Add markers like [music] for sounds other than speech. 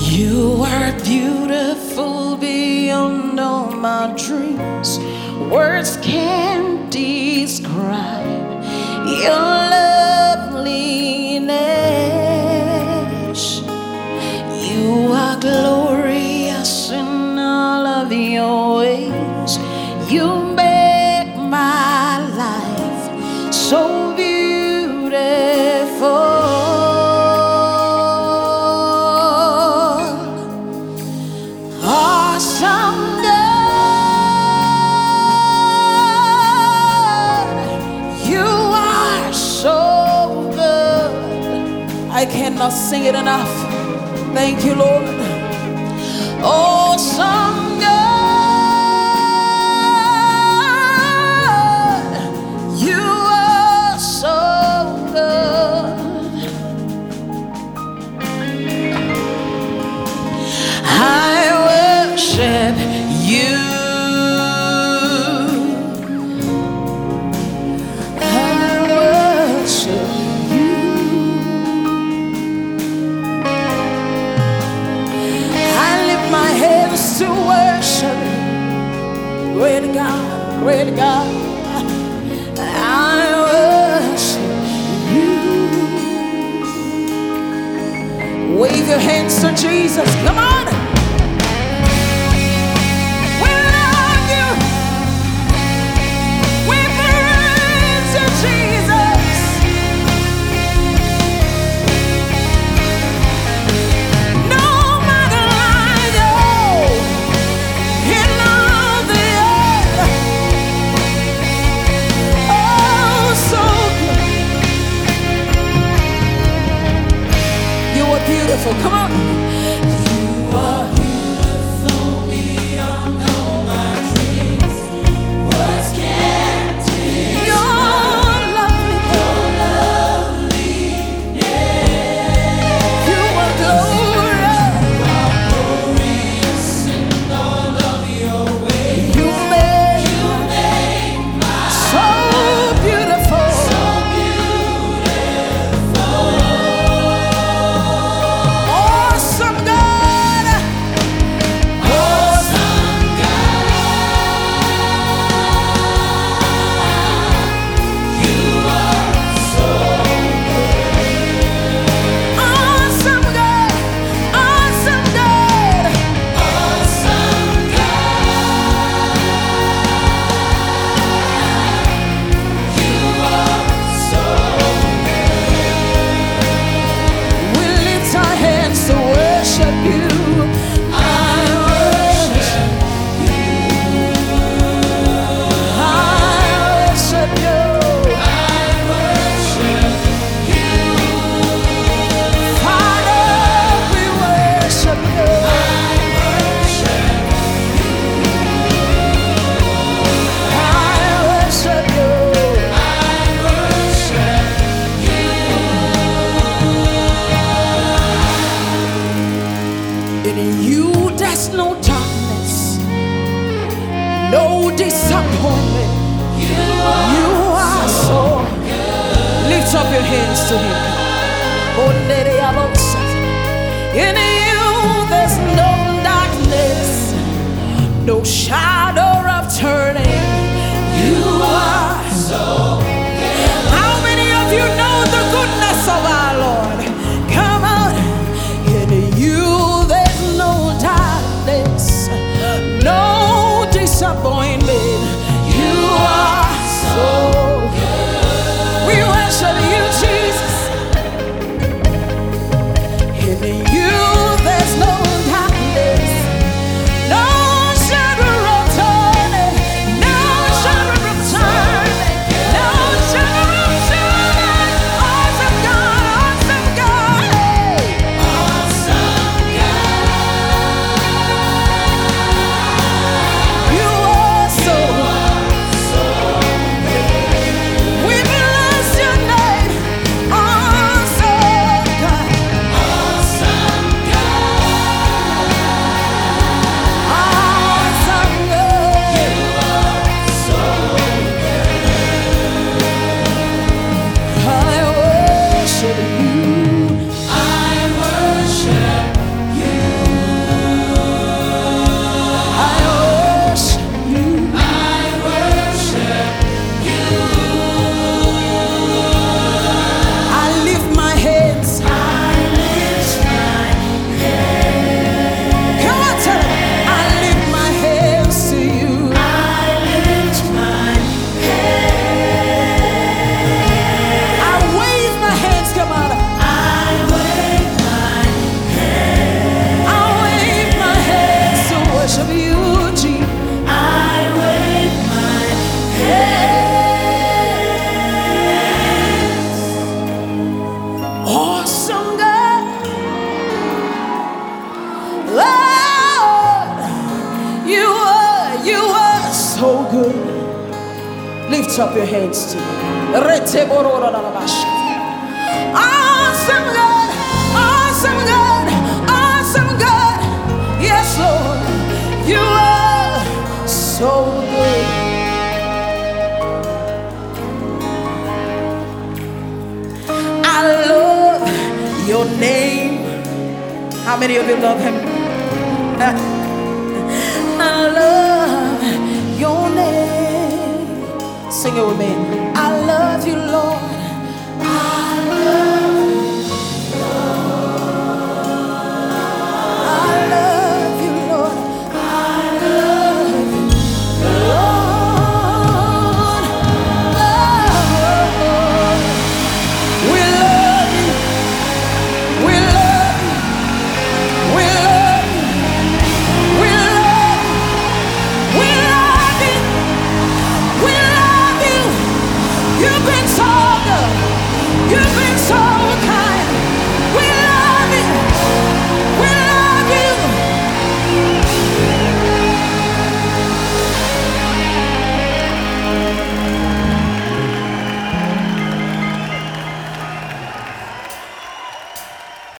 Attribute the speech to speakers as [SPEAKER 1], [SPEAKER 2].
[SPEAKER 1] You are beautiful beyond all my dreams. Words can't describe your loveliness. You are glorious in all of your ways. You sing it enough. Thank you, Lord. Oh, some. great God, great God. I worship you. Wave your hands to Jesus. Come on. beautiful. Come on. chance to hear. In you, there's no darkness, no shadow. Lift up your hands to Him. Awesome God, awesome God, awesome God. Yes, Lord, you are so good. I love your name. How many of you love him? [laughs] I love It with me.